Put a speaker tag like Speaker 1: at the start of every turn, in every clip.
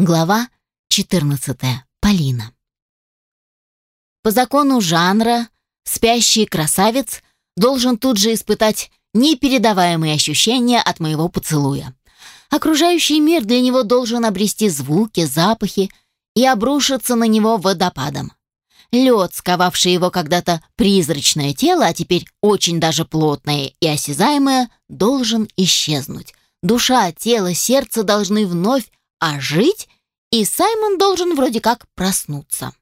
Speaker 1: Глава 14. Полина. По закону жанра спящий красавец должен тут же испытать непередаваемые ощущения от моего поцелуя. Окружающий мир для него должен обрести звуки, запахи и обрушиться на него водопадом. Лед, сковавший его когда-то призрачное тело, а теперь очень даже плотное и осязаемое, должен исчезнуть. Душа, тело, сердце должны вновь ожить, и Саймон должен вроде как проснуться.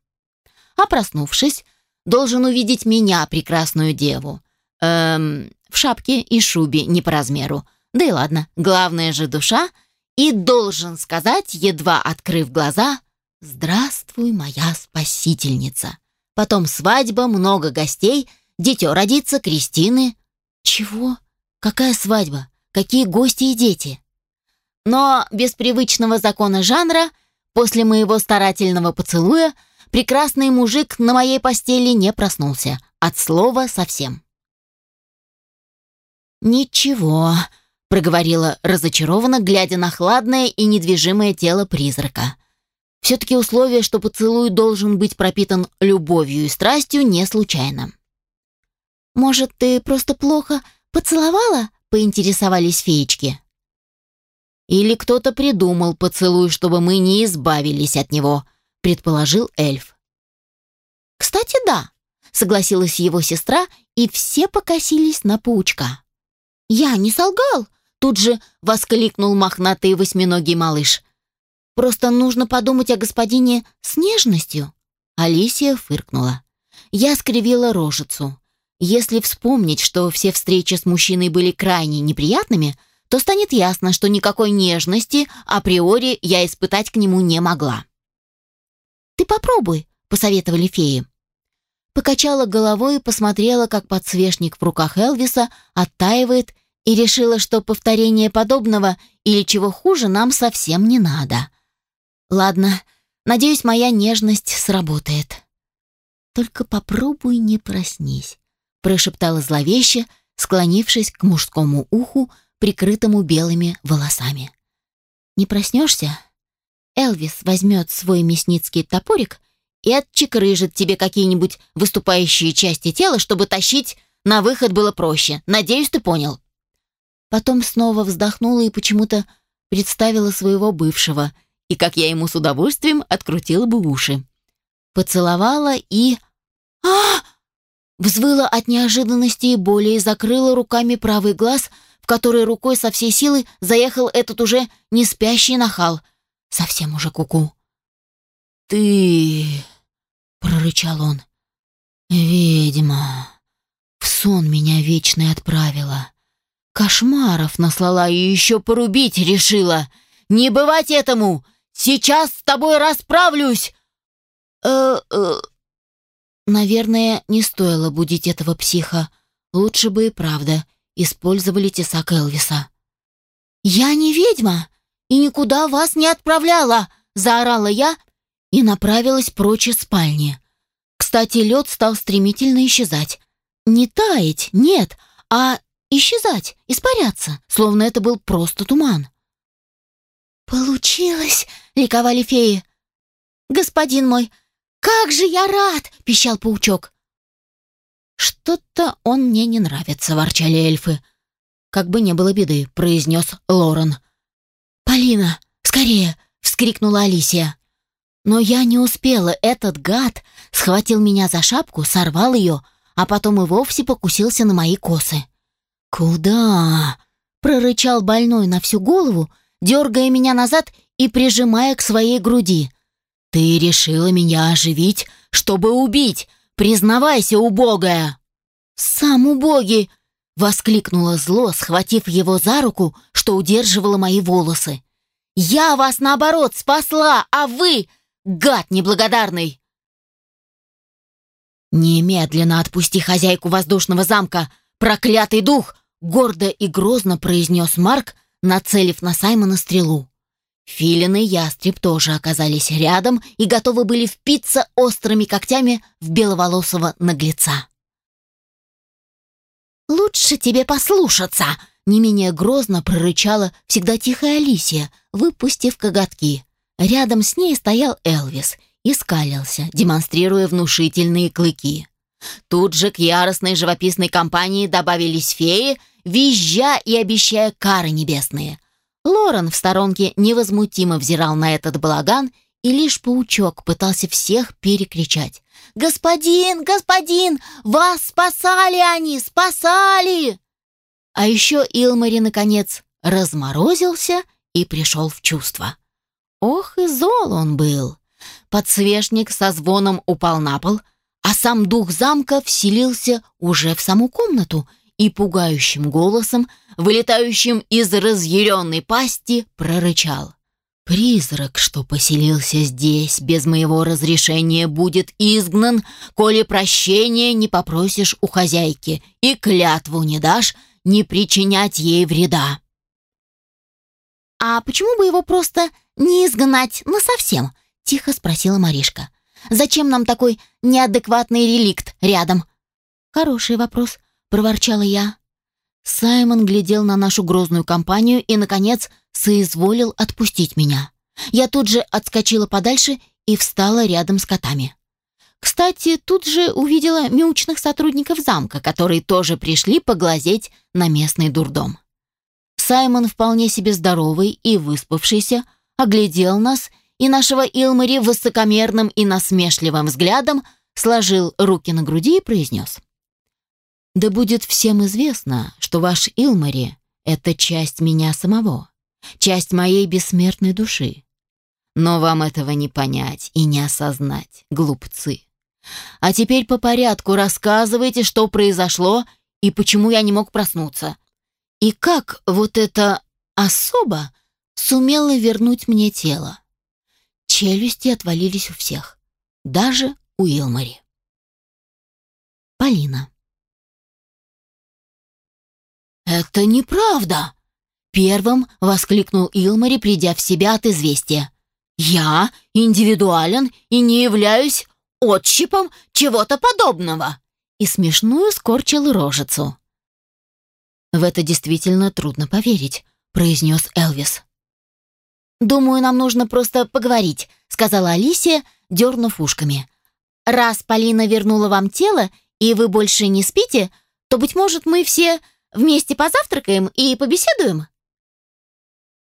Speaker 1: А проснувшись, должен увидеть меня, прекрасную деву. Эм, в шапке и шубе не по размеру. Да и ладно, главное же душа. И должен сказать, едва открыв глаза, «Здравствуй, моя спасительница». Потом свадьба, много гостей, дитё родится, крестины. Чего? Какая свадьба? Какие гости и дети? Но без привычного закона жанра, после моего старательного поцелуя, прекрасный мужик на моей постели не проснулся. От слова совсем. «Ничего», — проговорила разочарованно, глядя на хладное и недвижимое тело призрака. Все-таки условие, что поцелуй должен быть пропитан любовью и страстью, не случайно. «Может, ты просто плохо поцеловала?» — поинтересовались феечки. Или кто-то придумал поцелуй, чтобы мы не избавились от него, предположил эльф. Кстати, да, согласилась его сестра, и все покосились на паучка. Я не солгал, тут же воскликнул мохнатый восьминогий малыш. Просто нужно подумать о господине с нежностью. Алисия фыркнула. Я скривила рожицу. Если вспомнить, что все встречи с мужчиной были крайне неприятными, то станет ясно, что никакой нежности априори я испытать к нему не могла. «Ты попробуй», — посоветовали феи. Покачала головой и посмотрела, как подсвечник в руках Элвиса оттаивает, и решила, что повторение подобного или чего хуже нам совсем не надо. Ладно, надеюсь, моя нежность сработает. «Только попробуй не проснись», — прошептала зловеще, склонившись к мужскому уху, прикрытому белыми волосами. «Не проснешься?» Элвис возьмет свой мясницкий топорик и отчекрыжит тебе какие-нибудь выступающие части тела, чтобы тащить на выход было проще. Надеюсь, ты понял. Потом снова вздохнула и почему-то представила своего бывшего, и как я ему с удовольствием открутила бы уши. Поцеловала и... а Взвыла от неожиданности и боли и закрыла руками правый глаз, в который рукой со всей силы заехал этот уже не спящий нахал. Совсем уже куку. -ку. «Ты...» — прорычал он. «Ведьма, в сон меня вечный отправила. Кошмаров наслала и еще порубить решила. Не бывать этому! Сейчас с тобой расправлюсь!» «Э-э...» Наверное, не стоило будить этого психа. Лучше бы и правда использовали тесак Элвиса. «Я не ведьма и никуда вас не отправляла!» — заорала я и направилась прочь из спальни. Кстати, лед стал стремительно исчезать. Не таять, нет, а исчезать, испаряться, словно это был просто туман. «Получилось!» — ликовали феи. «Господин мой, как же я рад!» — пищал паучок. «Что-то он мне не нравится», — ворчали эльфы. «Как бы не было беды», — произнес Лорен. «Полина, скорее!» — вскрикнула Алисия. Но я не успела, этот гад схватил меня за шапку, сорвал ее, а потом и вовсе покусился на мои косы. «Куда?» — прорычал больной на всю голову, дергая меня назад и прижимая к своей груди. «Ты решила меня оживить, чтобы убить! Признавайся, убогая!» «Сам убогий!» — воскликнула зло, схватив его за руку, что удерживала мои волосы. «Я вас, наоборот, спасла, а вы — гад неблагодарный!» «Немедленно отпусти хозяйку воздушного замка, проклятый дух!» — гордо и грозно произнес Марк, нацелив на Саймона стрелу. Филин и ястреб тоже оказались рядом и готовы были впиться острыми когтями в беловолосого наглеца. «Лучше тебе послушаться!» — не менее грозно прорычала всегда тихая Алисия, выпустив коготки. Рядом с ней стоял Элвис и скалился, демонстрируя внушительные клыки. Тут же к яростной живописной компании добавились феи, визжа и обещая кары небесные. Лорен в сторонке невозмутимо взирал на этот балаган, и лишь паучок пытался всех перекричать. «Господин, господин, вас спасали они, спасали!» А еще Илмари, наконец, разморозился и пришел в чувство. Ох и зол он был! Подсвечник со звоном упал на пол, а сам дух замка вселился уже в саму комнату и пугающим голосом, вылетающим из разъяренной пасти, прорычал. «Призрак, что поселился здесь без моего разрешения, будет изгнан, коли прощения не попросишь у хозяйки и клятву не дашь не причинять ей вреда».
Speaker 2: «А почему бы его просто не изгнать насовсем?» — тихо спросила Маришка. «Зачем нам такой неадекватный реликт рядом?»
Speaker 1: «Хороший вопрос», — проворчала я. Саймон глядел на нашу грозную компанию и, наконец, соизволил отпустить меня. Я тут же отскочила подальше и встала рядом с котами. Кстати, тут же увидела мяучных сотрудников замка, которые тоже пришли поглазеть на местный дурдом. Саймон, вполне себе здоровый и выспавшийся, оглядел нас и нашего Илмари высокомерным и насмешливым взглядом сложил руки на груди и произнес. «Да будет всем известно, что ваш Илмари — это часть меня самого, часть моей бессмертной души. Но вам этого не понять и не осознать, глупцы. А теперь по порядку рассказывайте, что произошло и почему я не мог проснуться. И как вот эта особа сумела вернуть мне тело. Челюсти отвалились у всех, даже у Илмари. Полина. «Это неправда!» Первым воскликнул Илмари, придя в себя от известия. «Я индивидуален и не являюсь отщипом чего-то подобного!» И смешную скорчил рожицу. «В это действительно трудно поверить», — произнес Элвис.
Speaker 2: «Думаю, нам нужно просто поговорить», — сказала Алисия, дернув ушками. «Раз Полина вернула вам тело, и вы больше не спите, то, быть может, мы все вместе позавтракаем и побеседуем?»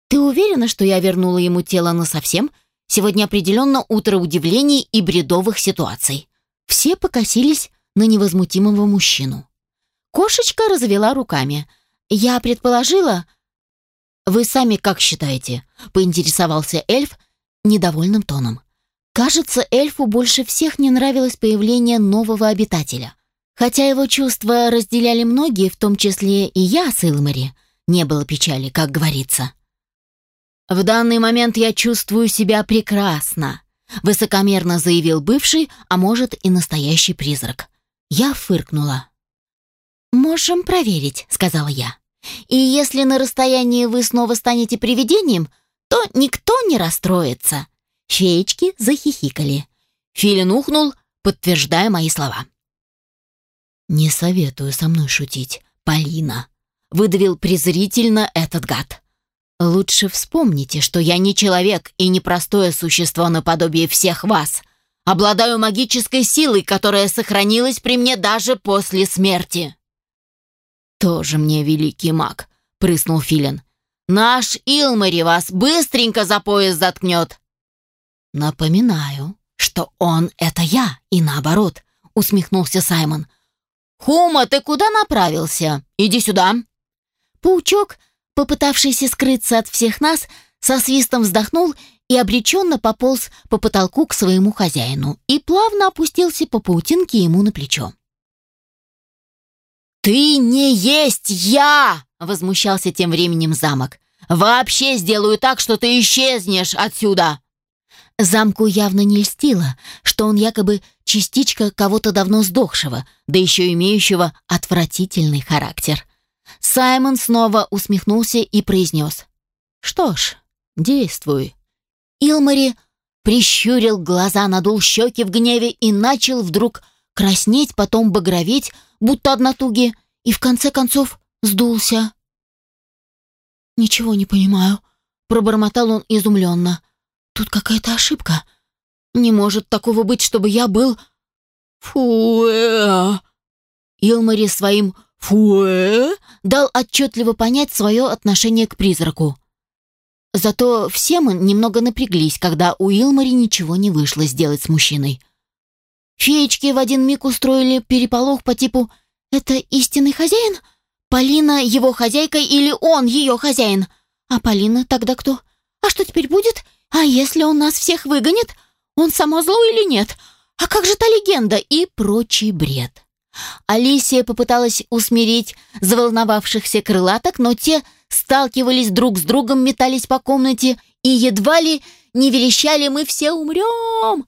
Speaker 1: «Ты уверена, что я вернула ему тело насовсем? Сегодня определенно утро удивлений и бредовых ситуаций». Все покосились на невозмутимого мужчину. Кошечка развела руками. «Я предположила...» «Вы сами как считаете?» — поинтересовался эльф недовольным тоном. Кажется, эльфу больше всех не нравилось появление нового обитателя. Хотя его чувства разделяли многие, в том числе и я с Илмари. Не было печали, как говорится. «В данный момент я чувствую себя прекрасно», — высокомерно заявил бывший, а может и настоящий призрак. Я фыркнула.
Speaker 2: «Можем проверить», — сказала я. И если на расстоянии вы снова станете привидением, то никто не расстроится». Феечки захихикали.
Speaker 1: Филин ухнул, подтверждая мои слова. «Не советую со мной шутить, Полина», — выдавил презрительно этот гад. «Лучше вспомните, что я не человек и не простое существо наподобие всех вас. Обладаю магической силой, которая сохранилась при мне даже после смерти». «Тоже мне великий маг», — прыснул Филин. «Наш Илмари вас быстренько за пояс заткнет». «Напоминаю, что он — это я, и наоборот», — усмехнулся Саймон. «Хума, ты куда направился? Иди сюда».
Speaker 2: Паучок, попытавшийся скрыться от всех нас, со свистом вздохнул и обреченно пополз по потолку к своему хозяину и плавно опустился по паутинке ему на плечо.
Speaker 1: «Ты не есть я!» — возмущался тем временем замок. «Вообще сделаю так, что ты исчезнешь отсюда!»
Speaker 2: Замку явно не льстило, что он якобы частичка кого-то давно сдохшего, да еще имеющего отвратительный характер. Саймон снова усмехнулся и произнес. «Что ж, действуй». Илмари прищурил глаза, надул щеки в гневе и начал вдруг краснеть, потом багроветь, будто от натуги, и в конце концов сдулся. «Ничего не понимаю», — пробормотал он изумленно. Тут какая-то ошибка. Не может такого быть, чтобы я был... Фуэ. Илмари своим фуэ дал отчетливо понять свое отношение к призраку. Зато все мы немного напряглись, когда у Илмари ничего не вышло сделать с мужчиной. Феечки в один миг устроили переполох по типу «Это истинный хозяин? Полина его хозяйка или он ее хозяин? А Полина тогда кто? А что теперь будет? А если он нас всех выгонит? Он само зло или нет? А как же та легенда?» И прочий бред. Алисия попыталась усмирить заволновавшихся крылаток, но те сталкивались друг с другом, метались по комнате и едва ли не верещали «Мы все умрем!».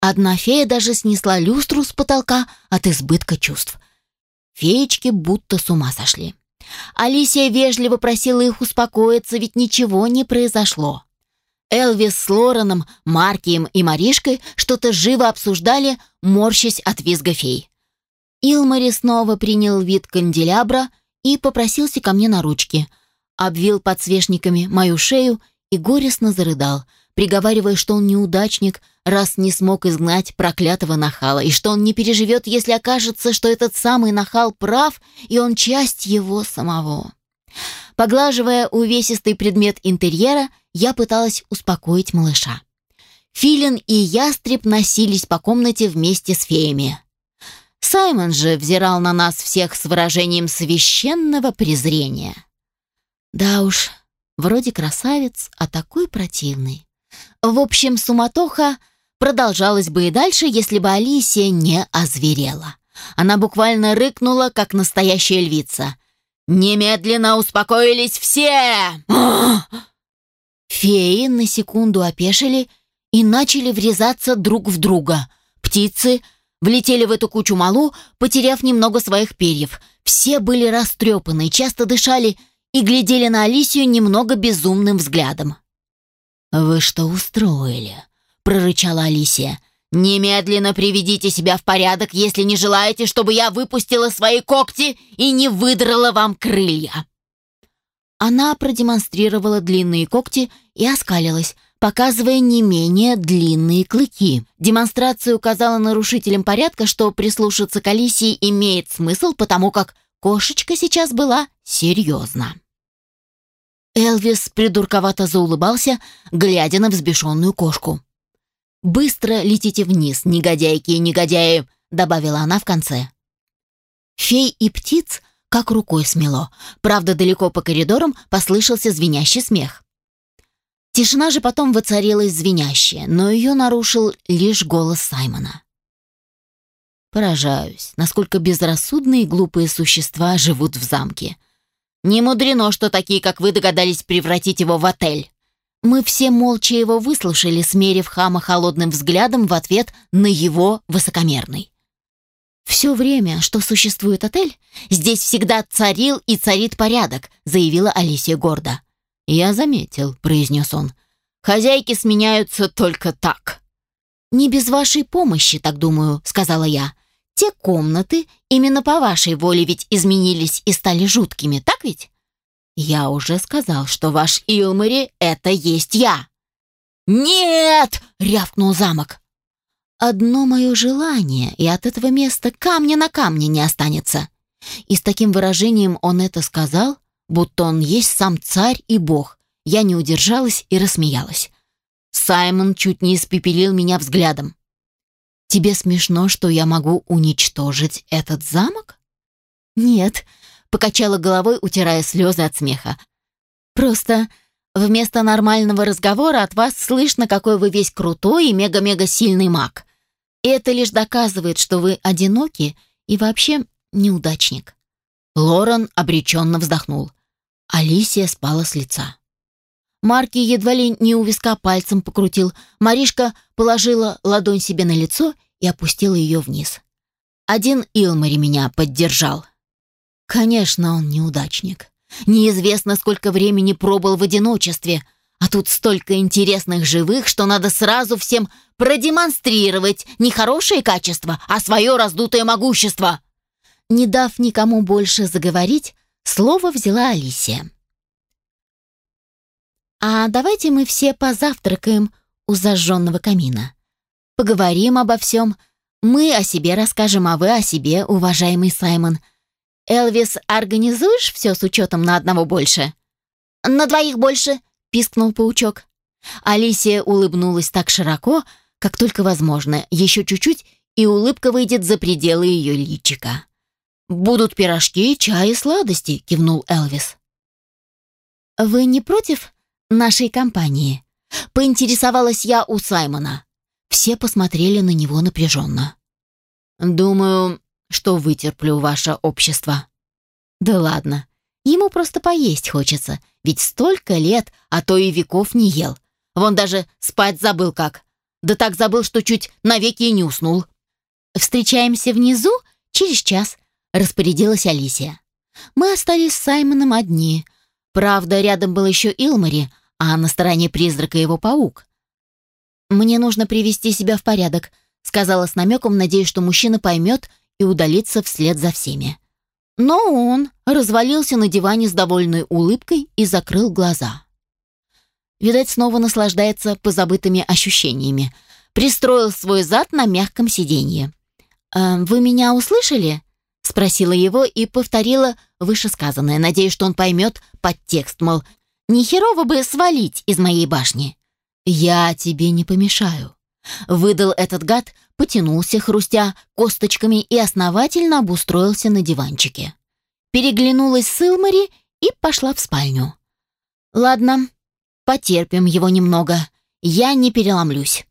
Speaker 2: Одна фея даже снесла люстру с потолка от избытка чувств. Феечки будто с ума сошли. Алисия вежливо просила их успокоиться, ведь ничего не произошло. Элвис с Лореном, Маркием и Маришкой что-то живо обсуждали, морщась от визга фей. Илмари снова принял вид канделябра и попросился ко мне на ручки, обвил подсвечниками мою шею и горестно зарыдал, приговаривая, что он неудачник, раз не смог изгнать проклятого нахала, и что он не переживет, если окажется, что этот самый нахал прав, и он часть его самого. Поглаживая увесистый предмет интерьера, я пыталась успокоить малыша. Филин и ястреб носились по комнате вместе с феями. Саймон же взирал на нас всех с выражением священного презрения. Да уж, вроде красавец, а такой противный. В общем, суматоха продолжалась бы и дальше, если бы Алисия не озверела. Она буквально рыкнула, как настоящая львица. «Немедленно успокоились все!» Феи на секунду опешили и начали врезаться друг в друга. Птицы влетели в эту кучу малу, потеряв немного своих перьев. Все были растрепаны, часто дышали и глядели на Алисию немного безумным взглядом. «Вы что устроили?» — прорычала Алисия. «Немедленно приведите себя в порядок, если не желаете, чтобы я выпустила свои когти и не выдрала вам крылья». Она продемонстрировала длинные когти и оскалилась, показывая не менее длинные клыки. Демонстрация указала нарушителям порядка, что прислушаться к Алисии имеет смысл, потому как кошечка сейчас была серьезна. Элвис придурковато заулыбался, глядя на взбешенную кошку. «Быстро летите вниз, негодяйки и негодяи», — добавила она в конце. Фей и птиц как рукой смело. Правда, далеко по коридорам послышался звенящий смех. Тишина же потом воцарилась звенящая, но ее нарушил лишь голос Саймона. Поражаюсь, насколько безрассудные и глупые существа живут в замке. Не мудрено, что такие, как вы, догадались превратить его в отель. Мы все молча его выслушали, смерив хама холодным взглядом в ответ на его высокомерный. «Все время, что существует отель, здесь всегда царил и царит порядок», заявила Алисия гордо. «Я заметил», — произнес он. «Хозяйки сменяются только так». «Не без вашей помощи, так думаю», — сказала я. «Те комнаты именно по вашей воле ведь изменились и стали жуткими, так ведь?» «Я уже сказал, что ваш Илмари — это есть я». «Нет!» — рявкнул замок. «Одно мое желание, и от этого места камня на камне не останется». И с таким выражением он это сказал, будто он есть сам царь и бог. Я не удержалась и рассмеялась. Саймон чуть не испепелил меня взглядом. «Тебе смешно, что я могу уничтожить этот замок?» «Нет», — покачала головой, утирая слезы от смеха. «Просто вместо нормального разговора от вас слышно, какой вы весь крутой и мега-мега сильный маг. И это лишь доказывает, что вы одиноки и вообще неудачник». Лорен обреченно вздохнул. Алисия спала с лица. Марки едва ли не у виска пальцем покрутил. Маришка положила ладонь себе на лицо и опустила ее вниз. Один Илмари меня поддержал. Конечно, он неудачник. Неизвестно, сколько времени пробыл в одиночестве, а тут столько интересных живых, что надо сразу всем продемонстрировать не хорошие качества, а свое раздутое могущество. Не дав никому больше заговорить, Слово взяла Алисия. «А давайте мы все позавтракаем у зажженного камина. «Поговорим обо всем. Мы о себе расскажем, а вы о себе, уважаемый Саймон. Элвис, организуешь все с учетом на одного больше?»
Speaker 1: «На двоих больше», — пискнул паучок.
Speaker 2: Алисия улыбнулась так широко, как только возможно. Еще чуть-чуть, и улыбка выйдет за пределы ее личика. «Будут пирожки, чай и сладости», — кивнул Элвис. «Вы не против нашей компании?» — поинтересовалась я у Саймона. Все посмотрели на него напряженно. «Думаю, что вытерплю ваше общество». «Да ладно, ему просто поесть хочется, ведь столько лет, а то и веков не ел. Вон даже спать забыл как. Да так забыл, что чуть навеки и не уснул». «Встречаемся внизу через час», — распорядилась Алисия. Мы остались с Саймоном одни. Правда, рядом был еще Илмари, а на стороне призрака его паук. «Мне нужно привести себя в порядок», — сказала с намеком, надеясь, что мужчина поймет и удалится вслед за всеми. Но он развалился на диване с довольной улыбкой и закрыл глаза. Видать, снова наслаждается позабытыми ощущениями. Пристроил свой зад на мягком сиденье. «Э, «Вы меня услышали?» — спросила его и повторила вышесказанное, надеясь, что он поймет подтекст, мол, «Не херово бы свалить из моей башни». «Я тебе не помешаю», — выдал этот гад, потянулся, хрустя косточками, и основательно обустроился на диванчике. Переглянулась с Илмари и пошла в спальню. «Ладно, потерпим его немного. Я не переломлюсь».